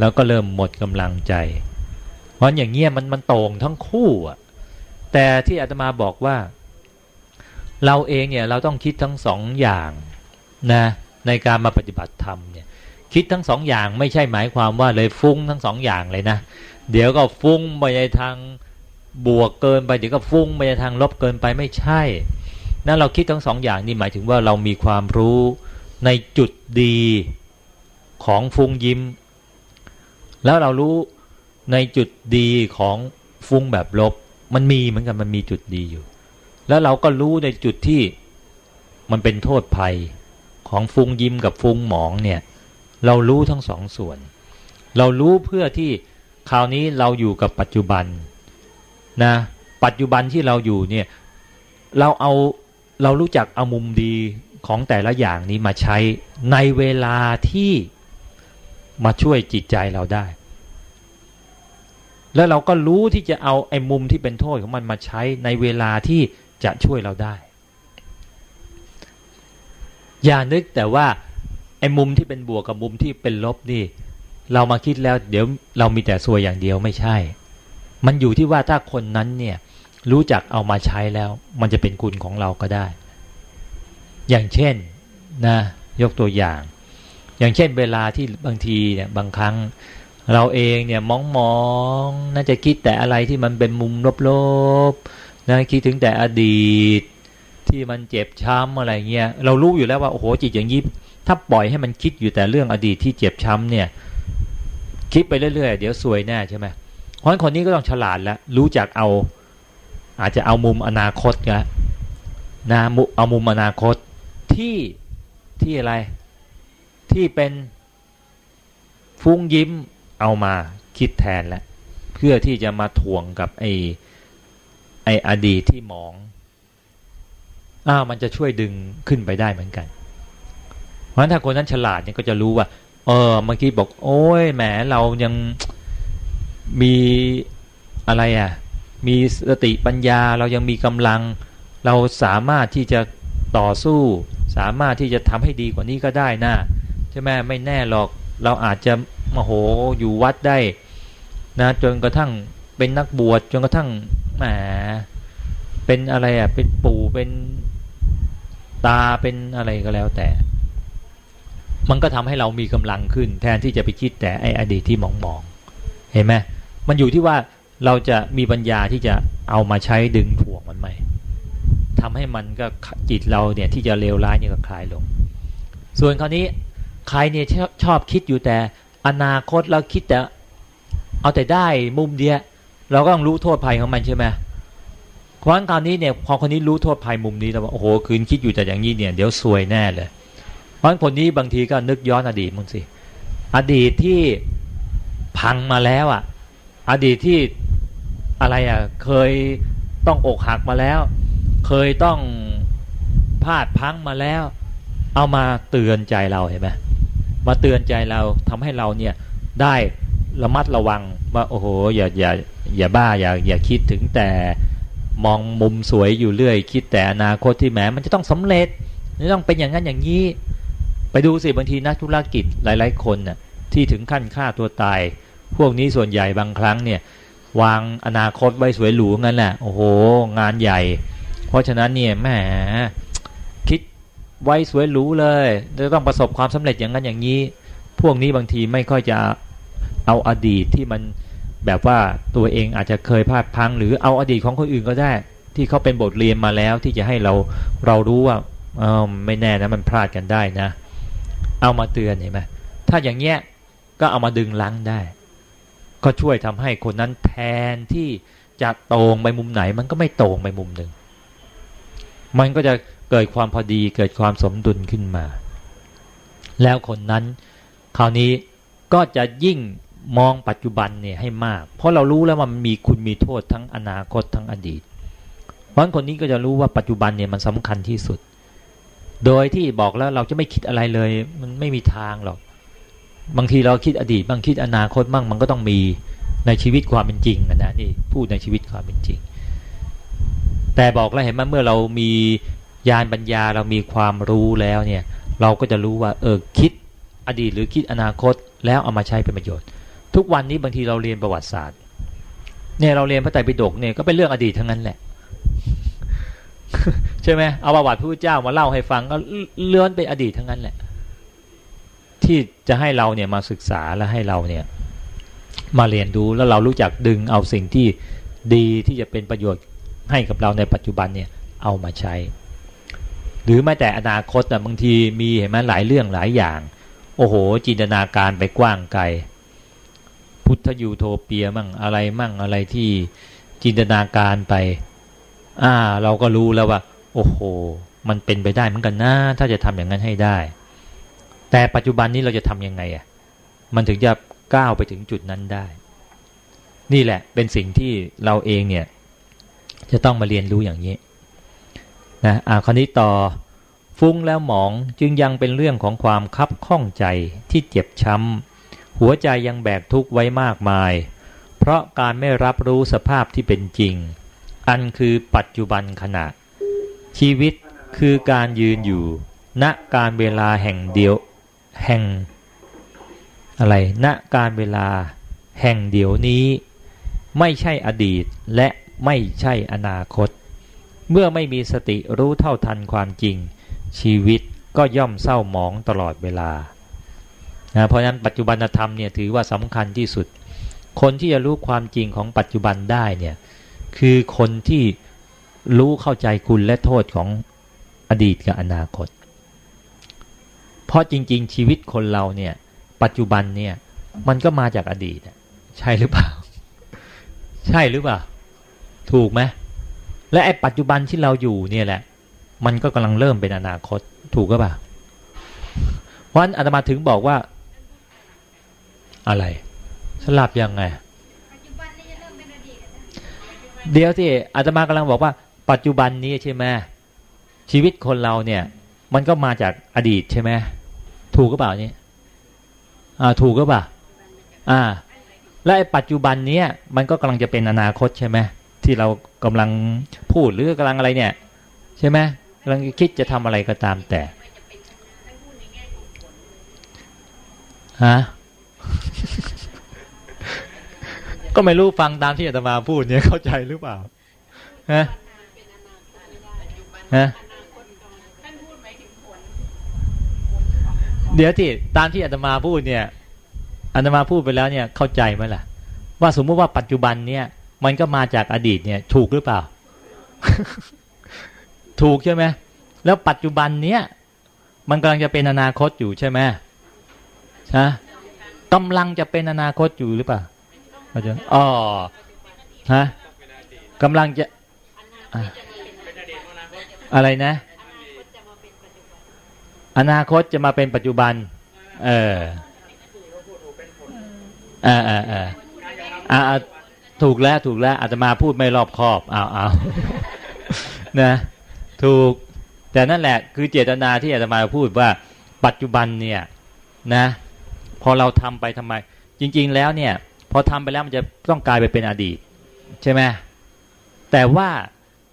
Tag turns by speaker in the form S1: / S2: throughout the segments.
S1: แล้วก็เริ่มหมดกำลังใจ เพราะอย่างเงี้ยมันมันตรงทั้งคู่อะ แต่ที่อาตมาบอกว่า เราเองเนี่ยเราต้องคิดทั้งสองอย่างนะในการมาปฏิบัติธรรมเนี่ยคิดทั้งสองอย่างไม่ใช่หมายความว่าเลยฟุ้งทั้งสองอย่างเลยนะ เดี๋ยวก็ฟุ้งไปในทางบวกเกินไปเดี๋ยวก็ฟุ้งไปในทางลบเกินไปไม่ใช่นั่นเราคิดทั้งสองอย่างนี่หมายถึงว่าเรามีความรู้ในจุดดีของฟุ้งยิ้ม แล้วเรารู้ในจุดดีของฟุ้งแบบลบ มันมีเหมือนกันมันมีจุดดีอยู่ แล้วเราก็รู้ในจุดที่มันเป็นโทษภัยของฟุ้งยิ้มกับฟุ้งหมองเนี่ย เรารู้ทั้งสองส่วน เรารู้เพื่อที่คราวนี้เราอยู่กับปัจจุบันนะปัจจุบันที่เราอยู่เนี่ยเราเอาเรารู้จักเอามุมดีของแต่ละอย่างนี้มาใช้ในเวลาที่ มาช่วยจิตใจเราได้ แล้วเราก็รู้ที่จะเอาไอ้มุมที่เป็นโทษของมันมาใช้ในเวลาที่จะช่วยเราได้ อย่านึกแต่ว่าไอ้มุมที่เป็นบวกกับมุมที่เป็นลบนี่ เรามาคิดแล้ว เดี๋ยวเรามีแต่ซวยอย่างเดียวไม่ใช่ มันอยู่ที่ว่าถ้าคนนั้นเนี่ยรู้จักเอามาใช้แล้ว มันจะเป็นคุณของเราก็ได้ อย่างเช่นนะยกตัวอย่าง อย่างเช่นเวลาที่บางทีเนี่ยบางครั้ง เราเองเนี่ยมองมองน่าจะคิดแต่อะไรที่มันเป็นมุมลบๆนะคิดถึงแต่อดีต ที่มันเจ็บช้ำอะไรเงี้ยเรารู้อยู่แล้วว่าโอ้โหจิตอย่างนี้ถ้าปล่อยให้มันคิดอยู่แต่เรื่องอดีตที่เจ็บช้ำเนี่ย คิดไปเรื่อยๆ เดี๋ยวซวยแน่ใช่ไหมเพราะคนนี้ก็ต้องฉลาดแล้วรู้จักเอา อาจจะเอามุมอนาคตนะนะมุเอามุมอนาคตที่ที่อะไร ที่เป็นฟุ้งยิ้มเอามาคิดแทนแล้วเพื่อที่จะมาถ่วงกับไอ้ไอ้อดีตที่มองอ้าวมันจะช่วยดึงขึ้นไปได้เหมือนกัน เพราะฉะนั้นถ้าคนนั้นฉลาดเนี่ยก็จะรู้ว่า เออเมื่อกี้บอก โอ้ยแหมเรายังมีอะไรอะ มีสติปัญญาเรายังมีกำลัง เราสามารถที่จะต่อสู้ สามารถที่จะทำให้ดีกว่านี้ก็ได้นะใช่ไหมไม่แน่หรอกเราอาจจะมโหอยู่วัดได้นะจนกระทั่งเป็นนักบวชจนกระทั่งแหมเป็นอะไรอะเป็นปู่เป็นตาเป็นอะไรก็แล้วแต่ มันก็ทำให้เรามีกำลังขึ้น แทนที่จะไปคิดแต่ไอ้อดีตที่มองมองเห็นไหมมันอยู่ที่ว่าเราจะมีปัญญาที่จะเอามาใช้ดึงถ่วงมันไหมทำให้มันก็จิตเราเนี่ยที่จะเลวร้ายเนี่ยก็คลายลง ส่วนคราวนี้ ใครเนี่ยชอบชอบคิดอยู่แต่อนาคตเราคิดแต่เอาแต่ได้มุมเดียวเราก็ต้องรู้โทษภัยของมันใช่ไหมเพราะคราวนี้เนี่ยพอคนนี้รู้โทษภัยมุมนี้แล้วว่าโอ้โหคืนคิดอยู่แต่อย่างนี้เนี่ยเดี๋ยวซวยแน่เลยเพราะคนนี้บางทีก็นึกย้อนอดีตมึงสิอดีตที่พังมาแล้วอะ อดีตที่อะไรอะเคยต้องอกหักมาแล้ว เคยต้องพลาดพังมาแล้ว เอามาเตือนใจเราเห็นไหม มาเตือนใจเราทำให้เราเนี่ยได้ระมัดระวังว่าโอ้โหอย่าอย่าอย่าบ้าอย่าอย่าคิดถึงแต่มองมุมสวยอยู่เรื่อย คิดแต่อนาคตที่แหมมันจะต้องสำเร็จจะต้องเป็นอย่างนั้นอย่างนี้ ไปดูสิบางทีนักธุรกิจหลาย ๆ คนน่ะที่ถึงขั้นฆ่าตัวตาย พวกนี้ส่วนใหญ่บางครั้งเนี่ยวางอนาคตไว้สวยหรูงั้นแหละโอ้โห งานใหญ่ เพราะฉะนั้นเนี่ยแหมคิด ไว้สวยหรูเลย จะต้องประสบความสำเร็จอย่างนั้นอย่างนี้ พวกนี้บางทีไม่ค่อยจะเอาอดีตที่มันแบบว่าตัวเองอาจจะเคยพลาดพัง หรือเอาอดีตของคนอื่นก็ได้ ที่เขาเป็นบทเรียนมาแล้วที่จะให้เราเรารู้ว่าเออไม่แน่นะมันพลาดกันได้นะ เอามาเตือนเห็นไหมถ้าอย่างเงี้ยก็เอามาดึงลังได้ ก็ช่วยทำให้คนนั้นแทนที่จะตรงไปมุมไหน มันก็ไม่ตรงไปมุมหนึ่งมันก็จะ เกิดความพอดีเกิดความสมดุลขึ้นมา แล้วคนนั้น คราวนี้ก็จะยิ่งมองปัจจุบันเนี่ยให้มาก เพราะเรารู้แล้วมันมีคุณมีโทษทั้งอนาคตทั้งอดีต เพราะคนนี้ก็จะรู้ว่าปัจจุบันเนี่ยมันสำคัญที่สุด โดยที่บอกแล้วเราจะไม่คิดอะไรเลย มันไม่มีทางหรอก บางทีเราคิดอดีตบางคิดอนาคตมั่งมันก็ต้องมีในชีวิตความเป็นจริงนะนี่พูดในชีวิตความเป็นจริง แต่บอกแล้วเห็นไหมเมื่อเรามี ญาณปัญญาเรามีความรู้แล้วเนี่ย เราก็จะรู้ว่าเออคิดอดีตหรือคิดอนาคตแล้วเอามาใช้เป็นประโยชน์ ทุกวันนี้บางทีเราเรียนประวัติศาสตร์เนี่ยเราเรียนพระไตรปิฎกเนี่ยก็เป็นเรื่องอดีตทั้งนั้นแหละใช่ไหมเอาประวัติพระพุทธเจ้ามาเล่าให้ฟังก็เลื่อนเป็นอดีตทั้งนั้นแหละ ที่จะให้เราเนี่ยมาศึกษาและให้เราเนี่ย มาเรียนรู้แล้วเรารู้จักดึงเอาสิ่งที่ดีที่จะเป็นประโยชน์ให้กับเราในปัจจุบันเนี่ย เอามาใช้ หรือแม้แต่อนาคตอะบางทีมีเห็นไหมหลายเรื่องหลายอย่าง โอ้โห จินตนาการไปกว้างไกล พุทธยูโทเปียมั่งอะไรมั่งอะไรที่จินตนาการไป อ่า เราก็รู้แล้วว่า โอ้โห มันเป็นไปได้เหมือนกันนะถ้าจะทำอย่างนั้นให้ได้ แต่ปัจจุบันนี้เราจะทำยังไงอะมันถึงจะก้าวไปถึงจุดนั้นได้ นี่แหละเป็นสิ่งที่เราเองเนี่ย จะต้องมาเรียนรู้อย่างนี้ นะอ่าคราวนี้ต่อฟุ้งแล้วหมองจึงยังเป็นเรื่องของความคับข้องใจที่เจ็บช้ำ หัวใจยังแบกทุกข์ไว้มากมาย เพราะการไม่รับรู้สภาพที่เป็นจริง อันคือปัจจุบันขณะ ชีวิตคือการยืนอยู่ ณการเวลาแห่งเดียว แห่ง อะไร ณการเวลา แห่งเดียวนี้ ไม่ใช่อดีตและไม่ใช่อนาคต เมื่อไม่มีสติรู้เท่าทันความจริง ชีวิตก็ย่อมเศร้าหมองตลอดเวลานะเพราะฉะนั้นปัจจุบันธรรมเนี่ยถือว่าสำคัญที่สุด คนที่จะรู้ความจริงของปัจจุบันได้เนี่ยคือคนที่รู้เข้าใจคุณและโทษของอดีตกับอนาคต เพราะจริง ๆ ชีวิตคนเราเนี่ยปัจจุบันเนี่ยมันก็มาจากอดีตใช่หรือเปล่า ใช่หรือเปล่า ถูกไหม และไอ้ปัจจุบันที่เราอยู่เนี่ยแหละ มันก็กำลังเริ่มเป็นอนาคตถูกก็ป่ะเพราะนั้นอาตมาถึงบอกว่า อะไรสลับยังไงเดี๋ยวที่อาตมากำลังบอกว่า ปัจจุบันนี้ใช่ไหมชีวิตคนเราเนี่ย มันก็มาจากอดีตใช่ไหมถูกก็เปล่านี่อ่าถูกก็เปล่าอ่า และปัจจุบันเนี้ยมันก็กำลังจะเป็นอนาคตใช่ไหม ที่เรากำลังพูดหรือกำลังอะไรเนี่ย ใช่ไหมกำลังคิดจะทำอะไรก็ตามแต่ฮะก็ไม่รู้ฟังตามที่อาตมาพูดเนี่ยเข้าใจหรือเปล่าฮะฮะเดี๋ยวที่ตามที่อาตมาพูดเนี่ยอาตมาพูดไปแล้วเนี่ยเข้าใจไหมล่ะ ว่าสมมติว่าปัจจุบันเนี่ย มันก็มาจากอดีตเนี่ย ถูกหรือเปล่า ถูกใช่ไหมแล้วปัจจุบันเนี้ยมันกำลังจะเป็นอนาคตอยู่ใช่ไหมฮะกำลังจะเป็นอนาคตอยู่หรือเปล่าอาจารย์อ๋อฮะกำลังจะอะไรนะ อนาคตจะมาเป็นปัจจุบัน เอออ่าอ่าอ่าอ่า ถูกแล้วถูกแล้วอาจจะมาพูดไม่รอบคอบเอาเอานะถูกแต่นั่นแหละคือเจตนาที่อาจจะมาพูดว่าปัจจุบันเนี่ยนะ พอเราทำไปทำไม จริง ๆ แล้วเนี่ย พอทำไปแล้วมันจะต้องกลายไปเป็นอดีต ใช่ไหมแต่ว่า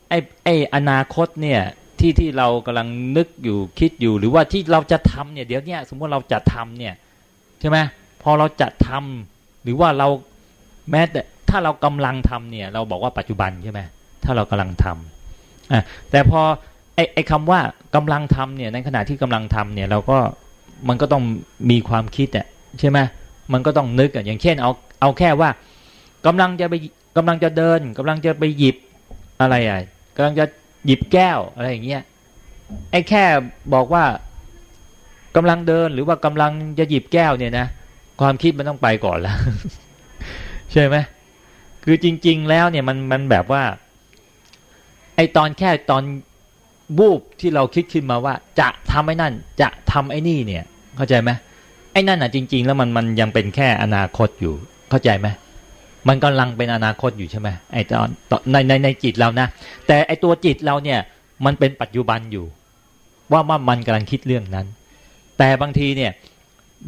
S1: ไอ้ไอ้อนาคตเนี่ยที่ที่เรากำลังนึกอยู่คิดอยู่หรือว่าที่เราจะทำเนี่ยเดี๋ยวเนี้ยสมมติเราจะทำเนี่ยใช่ไหมพอเราจะทำหรือว่าเราแม้แต่ ถ้าเรากำลังทำเนี่ย เราบอกว่าปัจจุบันใช่ไหมถ้าเรากำลังทำอะแต่พอไอ้ไอ้คำว่ากำลังทำเนี่ยในขณะที่กำลังทำเนี่ย เราก็มันก็ต้องมีความคิดอะใช่ไหมมันก็ต้องนึกอะอย่างเช่นเอาเอาแค่ว่ากำลังจะไปกำลังจะเดินกำลังจะไปหยิบอะไรอะกำลังจะหยิบแก้วอะไรอย่างเงี้ยไอ้แค่บอกว่ากำลังเดินหรือว่ากำลังจะหยิบแก้วเนี่ยนะความคิดมันต้องไปก่อนแล้วใช่ไหม คือจริง ๆ แล้วเนี่ยมันมันแบบว่า ไอตอนแค่ตอนบูบที่เราคิดขึ้นมาว่า จะทำไอ้นั่น จะทำไอ้นี่เนี่ย เข้าใจไหมไอ้นั่นอะจริง ๆ แล้วมันมันยังเป็นแค่อนาคตอยู่ เข้าใจไหมมันกำลังเป็นอนาคตอยู่ใช่ไหมไอตอนในในในจิตเรานะ แต่ไอตัวจิตเราเนี่ย มันเป็นปัจจุบันอยู่ ว่าว่ามันกำลังคิดเรื่องนั้น แต่บางทีเนี่ย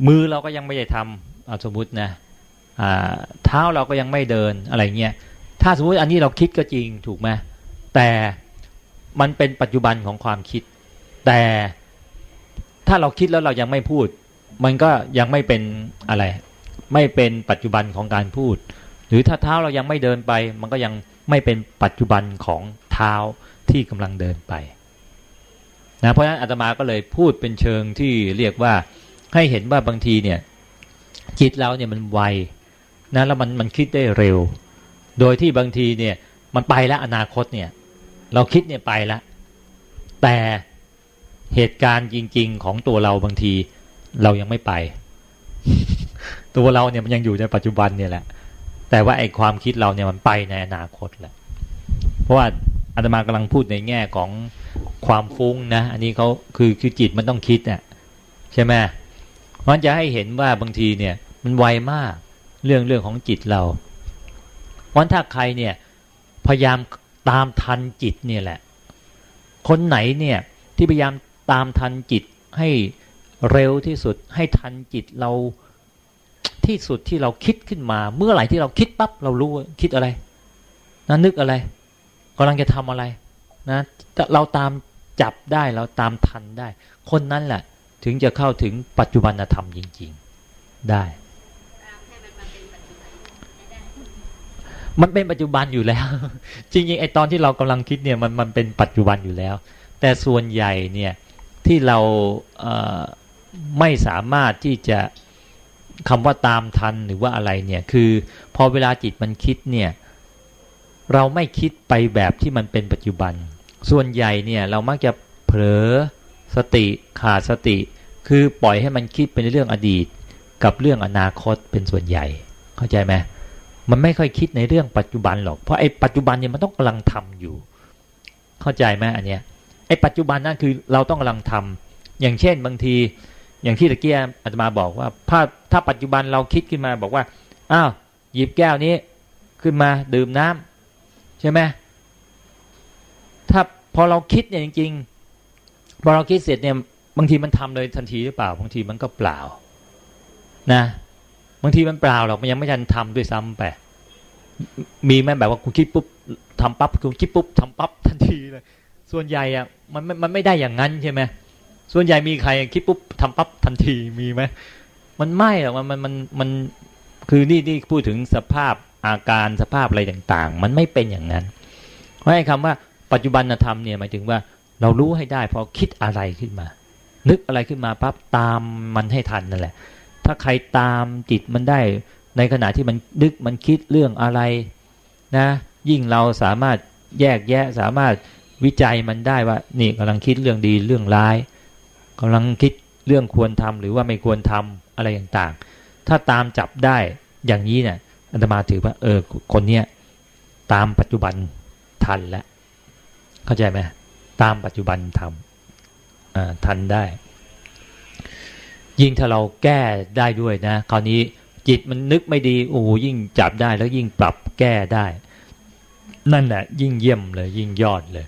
S1: มือเราก็ยังไม่ได้ทำสมมตินะ เท้าเราก็ยังไม่เดินอะไรเงี้ยถ้าสมมติอันนี้เราคิดก็จริงถูกไหมแต่มันเป็นปัจจุบันของความคิด แต่ถ้าเราคิดแล้วเรายังไม่พูด มันก็ยังไม่เป็นอะไร ไม่เป็นปัจจุบันของการพูด หรือถ้าเท้าเรายังไม่เดินไป มันก็ยังไม่เป็นปัจจุบันของเท้าที่กำลังเดินไปนะเพราะฉะนั้นอาตมาก็เลยพูดเป็นเชิงที่เรียกว่าให้เห็นว่าบางทีเนี่ยจิตเราเนี่ยมันไว นะแล้วมันมันคิดได้เร็ว โดยที่บางทีเนี่ยมันไปแล้วอนาคตเนี่ย เราคิดเนี่ยไปแล้วแต่เหตุการณ์จริง ๆ ของตัวเราบางทีเรายังไม่ไป ตัวเราเนี่ยมันยังอยู่ในปัจจุบันเนี่ยแหละ แต่ว่าไอ้ความคิดเราเนี่ยมันไปในอนาคตแหละเพราะว่าอาตมากำลังพูดในแง่ของความฟุ้งนะ อันนี้เขาคือคือจิตมันต้องคิดเนี่ยใช่ไหมมันจะให้เห็นว่าบางทีเนี่ย มันไวมาก เรื่องเรื่องของจิตเราวันถ้าใครเนี่ยพยายามตามทันจิตเนี่ยแหละ คนไหนเนี่ยที่พยายามตามทันจิตให้เร็วที่สุดให้ทันจิตเราที่สุดที่เราคิดขึ้นมา เมื่อไหร่ที่เราคิดปั๊บเรารู้คิดอะไรนะนึกอะไรกำลังจะทำอะไรนะเราตามจับได้เราตามทันได้ คนนั้นแหละถึงจะเข้าถึงปัจจุบันธรรมจริง ๆ ได้ มันเป็นปัจจุบันอยู่แล้ว จริงๆไอตอนที่เรากำลังคิดเนี่ยมันมันเป็นปัจจุบันอยู่แล้ว แต่ส่วนใหญ่เนี่ยที่เราเไม่สามารถที่จะคำว่าตามทันหรือว่าอะไรเนี่ยคือพอเวลาจิตมันคิดเนี่ยเราไม่คิดไปแบบที่มันเป็นปัจจุบัน ส่วนใหญ่เนี่ยเรามักจะเผลอสติขาดสติ คือปล่อยให้มันคิดเป็นเรื่องอดีต กับเรื่องอนาคตเป็นส่วนใหญ่ เข้าใจไหม มันไม่ค่อยคิดในเรื่องปัจจุบันหรอก เพราะไอ้ปัจจุบันเนี่ยมันต้องกำลังทำอยู่ เข้าใจไหมอันเนี้ยไอ้ปัจจุบันนั่นคือเราต้องกำลังทำอย่างเช่นบางที อย่างที่ตะเกียอาตมาบอกว่าถ้าถ้าปัจจุบันเราคิดขึ้นมาบอกว่าอ้าวหยิบแก้วนี้ขึ้นมาดื่มน้ำใช่ไหมถ้าพอเราคิดเนี่ยจริงๆพอเราคิดเสร็จเนี่ยบางทีมันทำเลยทันทีหรือเปล่าบางทีมันก็เปล่า นะ บางทีมันเปล่าหรอกมันยังไม่ทันทำด้วยซ้ำไปมีไหมแบบว่าคุณคิดปุ๊บทำปั๊บคุณคิดปุ๊บทำปั๊บทันทีเลยส่วนใหญ่อะมันมันไม่ได้อย่างนั้นใช่ไหมส่วนใหญ่มีใครคิดปุ๊บทำปั๊บทันทีมีไหมมันไม่หรอกมันมันมันมันคือนี่นี่พูดถึงสภาพอาการสภาพอะไรต่างๆ มันไม่เป็นอย่างนั้นเพราะไอ้คำว่าปัจจุบันธรรมเนี่ยหมายถึงว่าเรารู้ให้ได้พอคิดอะไรขึ้นมา นึกอะไรขึ้นมาปั๊บตามมันให้ทันนั่นแหละ ถ้าใครตามจิตมันได้ ในขณะที่มันนึกมันคิดเรื่องอะไรนะ ยิ่งเราสามารถแยกแยะสามารถวิจัยมันได้ว่า นี่กำลังคิดเรื่องดีเรื่องร้ายกำลังคิดเรื่องควรทำหรือว่าไม่ควรทำอะไรต่างๆ ถ้าตามจับได้อย่างนี้เนี่ยอัตมาถือว่า เออ คนเนี้ยตามปัจจุบันทันแล้ว เข้าใจไหมตามปัจจุบันทำทันได้ ยิ่งถ้าเราแก้ได้ด้วยนะ คราวนี้จิตมันนึกไม่ดีโอ้ยิ่งจับได้แล้วยิ่งปรับแก้ได้ นั่นแหละยิ่งเยี่ยมเลย ยิ่งยอดเลย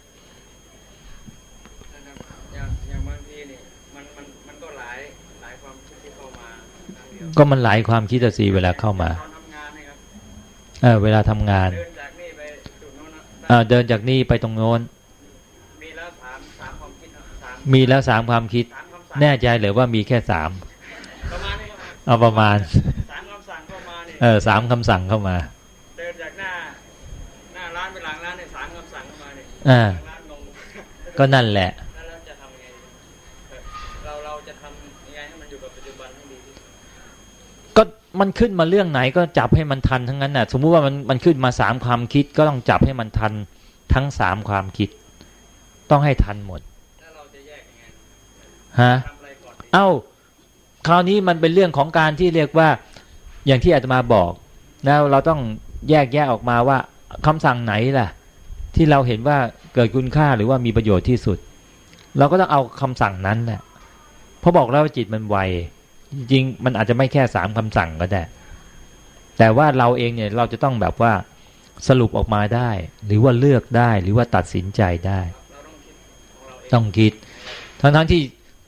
S1: ก็มันหลายความคิดสีเวลาเข้ามาเออเวลาทำงานเออเดินจากนี่ไปตรงโน้น มีแล้วสามความคิด มีแล้วสามความคิด แน่ใจเลยว่ามีแค่สามเอาประมาณสามคำสั่งเข้ามาเออสามคำสั่งเข้ามา เดินจากหน้า หน้าร้านไปหลังร้านในสามคำสั่งเข้ามาเนี่ยอ่าก็นั่นแหละเราจะทำไงเราเราจะทำยังไงให้มันอยู่กับปัจจุบันให้ดีก็มันขึ้นมาเรื่องไหนก็จับให้มันทันทั้งนั้นน่ะ สมมุติว่ามันมันขึ้นมาสามความคิด ก็ต้องจับให้มันทันทั้งสามความคิด ต้องให้ทันหมด ฮะเอ้า คราวนี้มันเป็นเรื่องของการที่เรียกว่า อย่างที่อาตมาบอกนะเราต้องแยกแยะออกมาว่าคำสั่งไหนล่ะ ที่เราเห็นว่าเกิดคุณค่าหรือว่ามีประโยชน์ที่สุด เราก็ต้องเอาคำสั่งนั้นแหละเพราะบอกแล้วว่าจิตมันไวจริงๆมันอาจจะไม่แค่สามคำสั่งก็ได้ แต่ว่าเราเองเนี่ยเราจะต้องแบบว่าสรุปออกมาได้ หรือว่าเลือกได้หรือว่าตัดสินใจได้ ต้องคิด ทั้งทั้งที่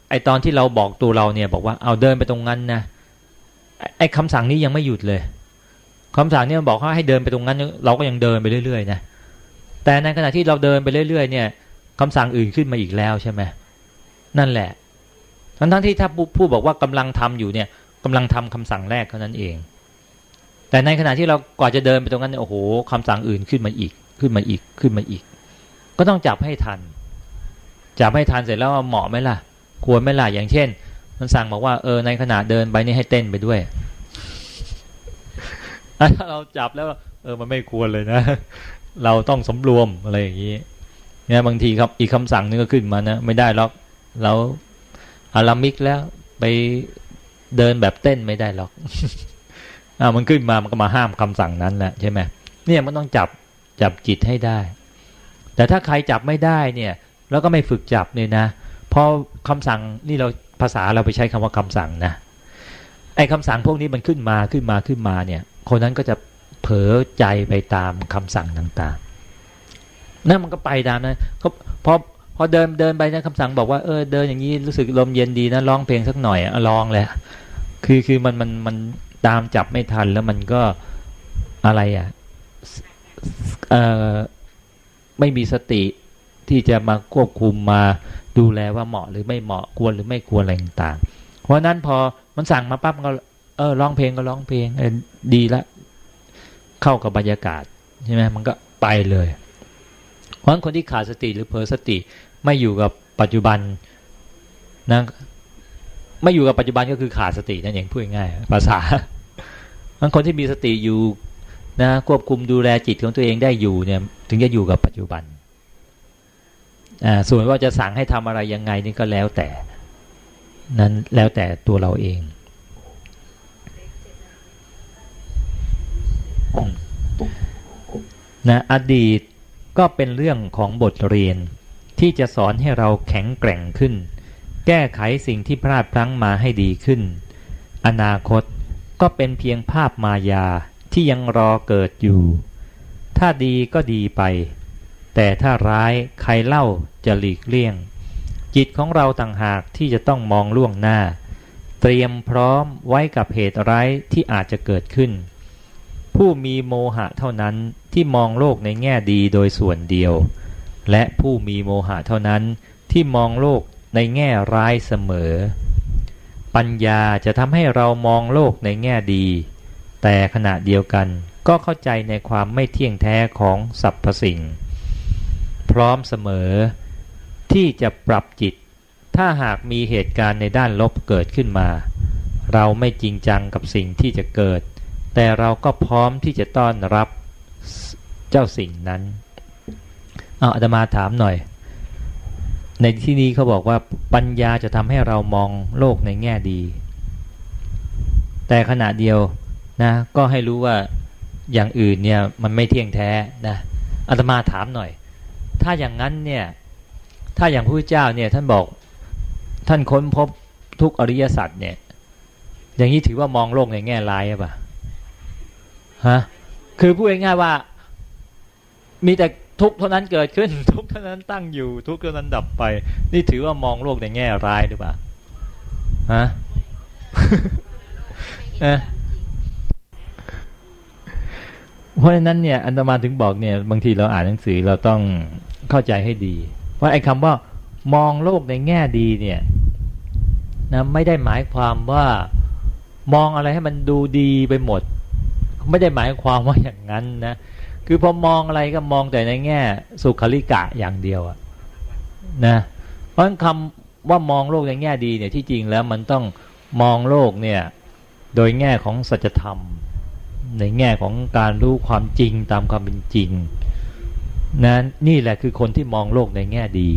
S1: ไอตอนที่เราบอกตัวเราเนี่ยบอกว่าเอาเดินไปตรงนั้นนะไอคำสั่งนี้ยังไม่หยุดเลยคำสั่งนี้มันบอกว่าให้เดินไปตรงนั้น เราก็ยังเดินไปเรื่อยๆนะแต่ในขณะที่เราเดินไปเรื่อยๆ เนี่ยคำสั่งอื่นขึ้นมาอีกแล้วใช่ไหมนั่นแหละทั้งทั้งที่ถ้าผู้บอกว่ากำลังทำอยู่เนี่ยกำลังทำคำสั่งแรกเท่านั้นเอง แต่ในขณะที่เราก่อนจะเดินไปตรงนั้นโอ้โหคำสั่งอื่นขึ้นมาอีกขึ้นมาอีกขึ้นมาอีก ก็ต้องจับให้ทัน จับให้ทันเสร็จแล้วเหมาะไหมล่ะ ควรไหมล่ะอย่างเช่น มันสั่งบอกว่าเออในขณะเดินไปนี่ให้เต้นไปด้วยถ้าเราจับแล้ว เออมันไม่ควรเลยนะ เราต้องสมรวมอะไรอย่างนี้เนี่ยบางทีครับอีกคำสั่งนึงก็ขึ้นมานะไม่ได้หรอกเราอารามิกแล้วไปเดินแบบเต้นไม่ได้หรอกอ่ามันขึ้นมามันก็มาห้ามคำสั่งนั้นแหละใช่ไหมเนี่ยมันต้องจับจับจิตให้ได้ แต่ถ้าใครจับไม่ได้เนี่ย แล้วก็ไม่ฝึกจับเนี่ยนะ พอคำสั่งนี่เราภาษาเราไปใช้คำว่าคำสั่งนะไอ้คำสั่งพวกนี้มันขึ้นมาขึ้นมาขึ้นมาเนี่ย คนนั้นก็จะเผลอใจไปตามคำสั่งต่างๆนั่นมันก็ไปตามนะก็พอพอเดินเดินไปนะคำสั่งบอกว่าเออเดินอย่างนี้รู้สึกลมเย็นดีนะร้องเพลงสักหน่อยอลองเลยคือคือมันมันมันตามจับไม่ทันแล้วมันก็อะไรอะเออไม่มีสติที่จะมาควบคุมมา ดูแลว่าเหมาะหรือไม่เหมาะควรหรือไม่ควรอะไรต่างเพราะนั้นพอมันสั่งมาปั๊บก็เออร้องเพลงก็ร้องเพลงเออดีละ เข้ากับบรรยากาศใช่ไหมมันก็ไปเลย เพราะฉะนั้นคนที่ขาดสติหรือเผลอสติ ไม่อยู่กับปัจจุบันนะไม่อยู่กับปัจจุบันก็คือขาดสตินั่นเองพูดง่ายภาษาบางคนที่มีสติอยู่นะควบคุมดูแลจิตของตัวเองได้อยู่เนี่ย ถึงจะอยู่กับปัจจุบัน ส่วนว่าจะสั่งให้ทำอะไรยังไงนี่ก็แล้วแต่ นั้นแล้วแต่ตัวเราเองนะอดีตก็เป็นเรื่องของบทเรียนที่จะสอนให้เราแข็งแกร่งขึ้น แก้ไขสิ่งที่พลาดพลั้งมาให้ดีขึ้น อนาคตก็เป็นเพียงภาพมายาที่ยังรอเกิดอยู่ ถ้าดีก็ดีไป แต่ถ้าร้ายใครเล่าจะหลีกเลี่ยง จิตของเราต่างหากที่จะต้องมองล่วงหน้า เตรียมพร้อมไว้กับเหตุร้ายที่อาจจะเกิดขึ้น ผู้มีโมหะเท่านั้นที่มองโลกในแง่ดีโดยส่วนเดียว และผู้มีโมหะเท่านั้นที่มองโลกในแง่ร้ายเสมอ ปัญญาจะทำให้เรามองโลกในแง่ดี แต่ขณะเดียวกันก็เข้าใจในความไม่เที่ยงแท้ของสรรพสิ่ง พร้อมเสมอ ที่จะปรับจิต ถ้าหากมีเหตุการณ์ในด้านลบเกิดขึ้นมา เราไม่จริงจังกับสิ่งที่จะเกิด แต่เราก็พร้อมที่จะต้อนรับเจ้าสิ่งนั้นเอาอาตมาถามหน่อย ในที่นี้เขาบอกว่าปัญญาจะทำให้เรามองโลกในแง่ดี แต่ขณะเดียวนะก็ให้รู้ว่าอย่างอื่นเนี่ยมันไม่เที่ยงแท้นะอาตมาถามหน่อย ถ้าอย่างนั้นเนี่ย ถ้าอย่างพระเจ้าเนี่ยท่านบอกท่านค้นพบทุกอริยสัจเนี่ย อย่างนี้ถือว่ามองโลกในแง่ร้ายป่ะฮะคือพูดง่ายๆว่า มีแต่ทุกเท่านั้นเกิดขึ้น ทุกเท่านั้นตั้งอยู่ ทุกเท่านั้นดับไป นี่ถือว่ามองโลกในแง่ร้ายหรือเปล่าฮะเพราะฉะนั้นเนี่ยอันตมาถึงบอกเนี่ย บางทีเราอ่านหนังสือเราต้อง เข้าใจให้ดี ว่าไอ้คำว่ามองโลกในแง่ดีเนี่ยนะไม่ได้หมายความว่ามองอะไรให้มันดูดีไปหมด ไม่ได้หมายความว่าอย่างนั้นนะคือพอมองอะไรก็มองแต่ในแง่สุขลิกะอย่างเดียวอะนะเพราะคำว่ามองโลกในแง่ดีเนี่ยที่จริงแล้วมันต้องมองโลกเนี่ยโดยแง่ของสัจธรรม ในแง่ของการรู้ความจริงตามความเป็นจริง นะนี่แหละคือคนที่มองโลกในแง่ดี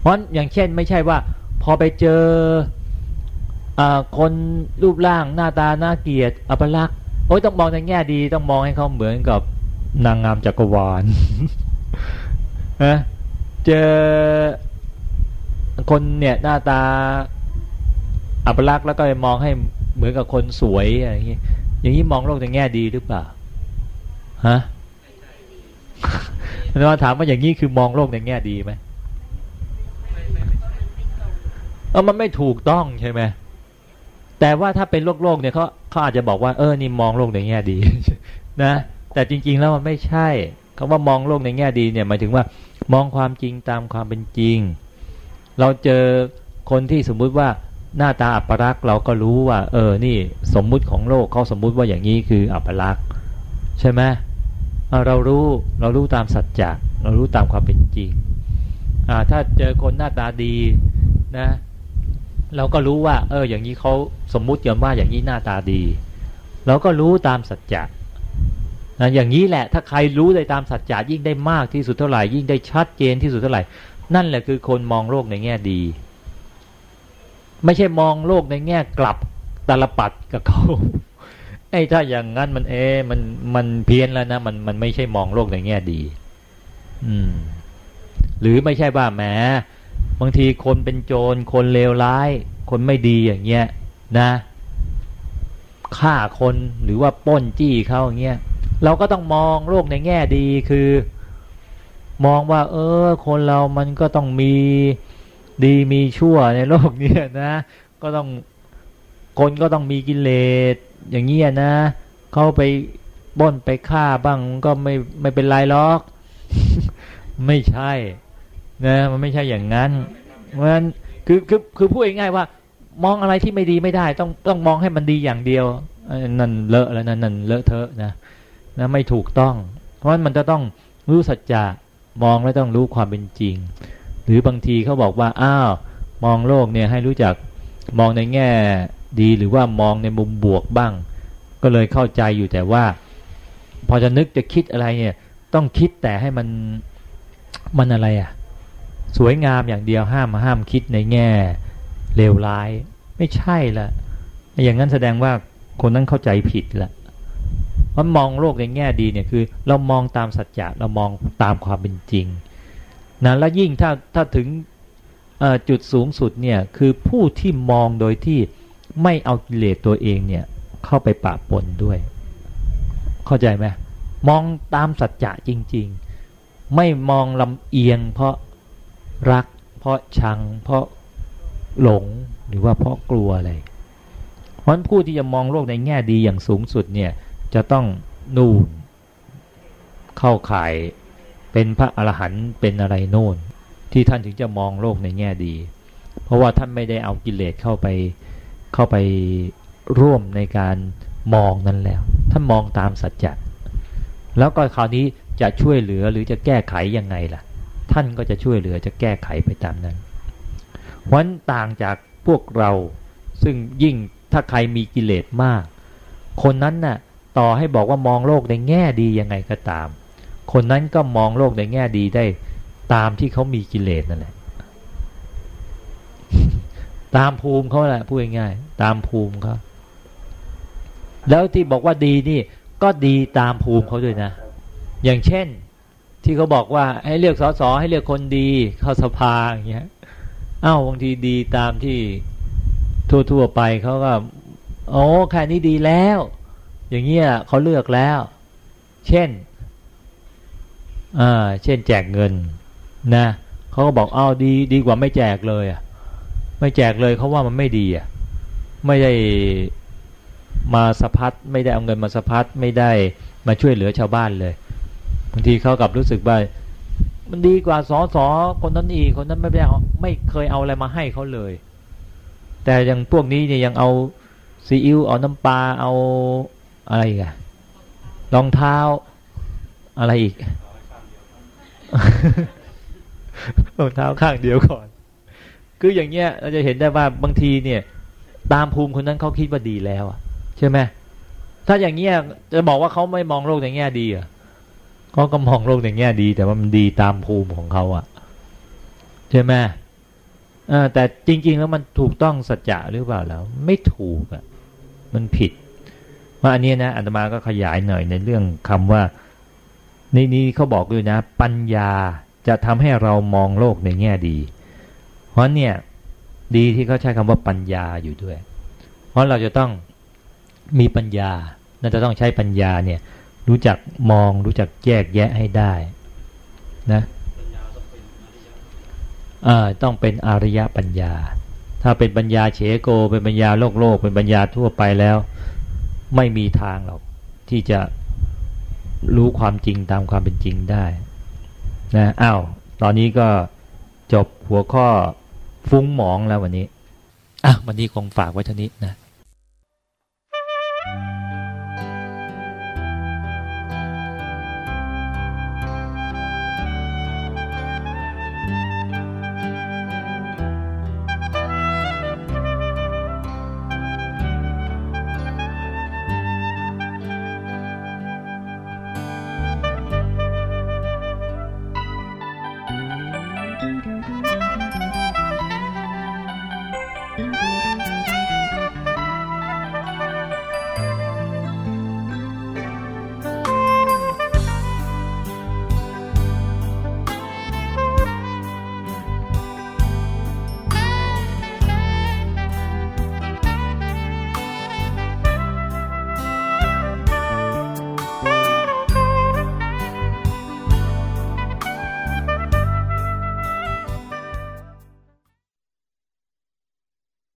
S1: เพราะอย่างเช่นไม่ใช่ว่าพอไปเจออคนรูปร่างหน้าตาหน่าเกียดอัปลักษณ์โอ้ยต้องมองในแง่ดีต้องมองให้เขาเหมือนกับนางงามจักรวาลนะเจอคนเนี่ยหน้าตาอัปลักษณ์แล้วก็มองให้เหมือนกับคนสวยอะไรอย่างนี้อย่างนี้มองโลกในแง่ดีหรือเปล่าฮะ เราถามว่าอย่างนี้คือมองโลกในแง่ดีไหมเออมันไม่ถูกต้องใช่ไหมแต่ว่าถ้าเป็นโลกโลกเนี่ยเขาเขาอาจจะบอกว่าเออนี่มองโลกในแง่ดีนะแต่จริง ๆ แล้วมันไม่ใช่คาว่ามองโลกในแง่ดีเนี่ยหมายถึงว่ามองความจริงตามความเป็นจริง เราเจอคนที่สมมุติว่าหน้าตาอัปรักษ์เราก็รู้ว่า เออนี่สมมุติของโลกเขาสมมุติว่าอย่างนี้คืออัปรักษ์ใช่ไหม เรารู้เรารู้ตามสัจจะเรารู้ตามความเป็นจริงถ้าเจอคนหน้าตาดีนะ เราก็รู้ว่า เออ อย่างนี้เขาสมมุติกันว่าอย่างนี้หน้าตาดี เราก็รู้ตามสัจจะนะอย่างนี้แหละ ถ้าใครรู้ได้ตามสัจจะยิ่งได้มากที่สุดเท่าไหร่ยิ่งได้ชัดเจนที่สุดเท่าไหร่ นั่นแหละคือคนมองโลกในแง่ดี ไม่ใช่มองโลกในแง่กลับตาลปัดกับเขา ไอ้ถ้าอย่างนั้นมันเอ มันมันเพี้ยนแล้วนะมันมันไม่ใช่มองโลกในแง่ดี อืม หรือไม่ใช่ว่าแหมบางทีคนเป็นโจรคนเลวร้าย คนไม่ดีอย่างเงี้ยนะฆ่าคนหรือว่าป้นจี้เขาอย่างเงี้ยเราก็ต้องมองโลกในแง่ดีคือ มองว่า เออ คนเรามันก็ต้องมีดีมีชั่วในโลกนี้นะ ก็ต้องคนก็ต้องมีกิเลส อย่างเงี้ยนะเขาไปบ้นไปฆ่าบ้างก็ไม่ไม่เป็นไรหรอก ไม่ใช่นะมันไม่ใช่อย่างนั้นเพราะฉะนั้นคือคือคือพูดง่ายๆว่า มองอะไรที่ไม่ดีไม่ได้ ต้องต้องมองให้มันดีอย่างเดียวนั่นเลอะแล้วนั่นนั่นเลอะเทอะนะนะไม่ถูกต้อง เพราะฉะนั้นมันจะต้องรู้สัจจะมองแล้วต้องรู้ความเป็นจริง หรือบางทีเขาบอกว่าอ้าวมองโลกเนี่ยให้รู้จักมองในแง่ดีหรือว่ามองในมุมบวกบ้าง ก็เลยเข้าใจอยู่แต่ว่า พอจะนึกจะคิดอะไรเนี่ย ต้องคิดแต่ให้มันมันอะไรอะ่ะ สวยงามอย่างเดียวห้ามห้ามคิดในแง่เลวร้าย ไม่ใช่ละอย่างนั้นแสดงว่าคนนั้นเข้าใจผิดละมันมองโลกในแง่ดีเนี่ยคือ เรามองตามสัจจะเรามองตามความเป็นจริงนะแล้วยิ่งถ้าถ้าถึงจุดสูงสุดเนี่ยคือผู้ที่มองโดยที่ ไม่เอากิเลสตัวเองเนี่ยเข้าไปปะปนด้วย เข้าใจไหมมองตามสัจจะจริง ๆ ไม่มองลำเอียง เพราะรัก เพราะชัง เพราะหลงหรือว่าเพราะกลัวอะไรเพราะผู้ที่จะมองโลกในแง่ดีอย่างสูงสุดเนี่ยจะต้องนู่นเข้าข่ายเป็นพระอรหันต์เป็นอะไรโน่น ที่ท่านถึงจะมองโลกในแง่ดี เพราะว่าท่านไม่ได้เอากิเลสเข้าไป เข้าไปร่วมในการมองนั้นแล้ว ท่านมองตามสัจจะแล้วก็คราวนี้จะช่วยเหลือหรือจะแก้ไขยังไงล่ะ ท่านก็จะช่วยเหลือจะแก้ไขไปตามนั้นวันต่างจากพวกเราซึ่งยิ่งถ้าใครมีกิเลสมาก คนนั้นน่ะต่อให้บอกว่ามองโลกในแง่ดียังไงก็ตาม คนนั้นก็มองโลกในแง่ดีได้ตามที่เขามีกิเลสนั่นแหละ ตามภูมิเขาแหละพูดง่ายๆตามภูมิเขาแล้วที่บอกว่าดีนี่ ก็ดีตามภูมิเขาด้วยนะ อย่างเช่น ที่เขาบอกว่าให้เลือกสสให้เลือกคนดีเข้าสภาอย่างเงี้ยอ้าวบางทีดีตามที่ทั่วๆไปเขาก็โอ้แค่นี้ดีแล้ว อย่างเงี้ยเขาเลือกแล้ว เช่นอ่าเช่นแจกเงินนะเขาก็บอกอ้าวดีดีกว่าไม่แจกเลยอะ ไม่แจกเลยเขาว่ามันไม่ดีอะไม่ได้มาสะพัดไม่ได้เอาเงินมาสะพัดไม่ได้มาช่วยเหลือชาวบ้านเลยบางทีเขากลับรู้สึกว่ามันดีกว่าสอสอคนนั้นอีกคนนั้นไม่ได้ไม่เคยเอาอะไรมาให้เขาเลย แต่อย่างพวกนี้เนี่ยยังเอาซีอิ๊วเอาน้ำปลาเอาอะไรกันรองเท้าอะไรอีกรองเท้าข้างเดียวก่อน คืออย่างเงี้ยเราจะเห็นได้ว่าบางทีเนี่ย ตามภูมิคนนั้นเขาคิดว่าดีแล้วอะใช่ไหมถ้าอย่างเงี้ยจะบอกว่าเขาไม่มองโลกในแง่ดีอะเขาก็มองโลกในแง่ดี แต่ว่ามันดีตามภูมิของเขาอะใช่ไหมแต่จริง ๆ แล้วมันถูกต้องสัจจะหรือเปล่าแล้ว ไม่ถูกอะมันผิดราอันนี้นะอัตมาก็ขยายหน่อยในเรื่องคำว่าในนี้เขาบอกด้วยนะ ปัญญาจะทำให้เรามองโลกในแง่ดี เพราะเนี่ยดีที่เขาใช้คำว่าปัญญาอยู่ด้วย เพราะเราจะต้องมีปัญญาน่าจะต้องใช้ปัญญาเนี่ยรู้จักมองรู้จักแยกแยะให้ได้นะต้องเป็นอริยปัญญา ถ้าเป็นปัญญาเฉโก เป็นปัญญาโลกโลก เป็นปัญญาทั่วไปแล้ว ไม่มีทางหรอกที่จะรู้ความจริงตามความเป็นจริงได้นะอ้าวตอนนี้ก็จบหัวข้อ ฟุ้งหมองแล้ววันนี้อะวันนี้คงฝากไว้เท่านี้นะ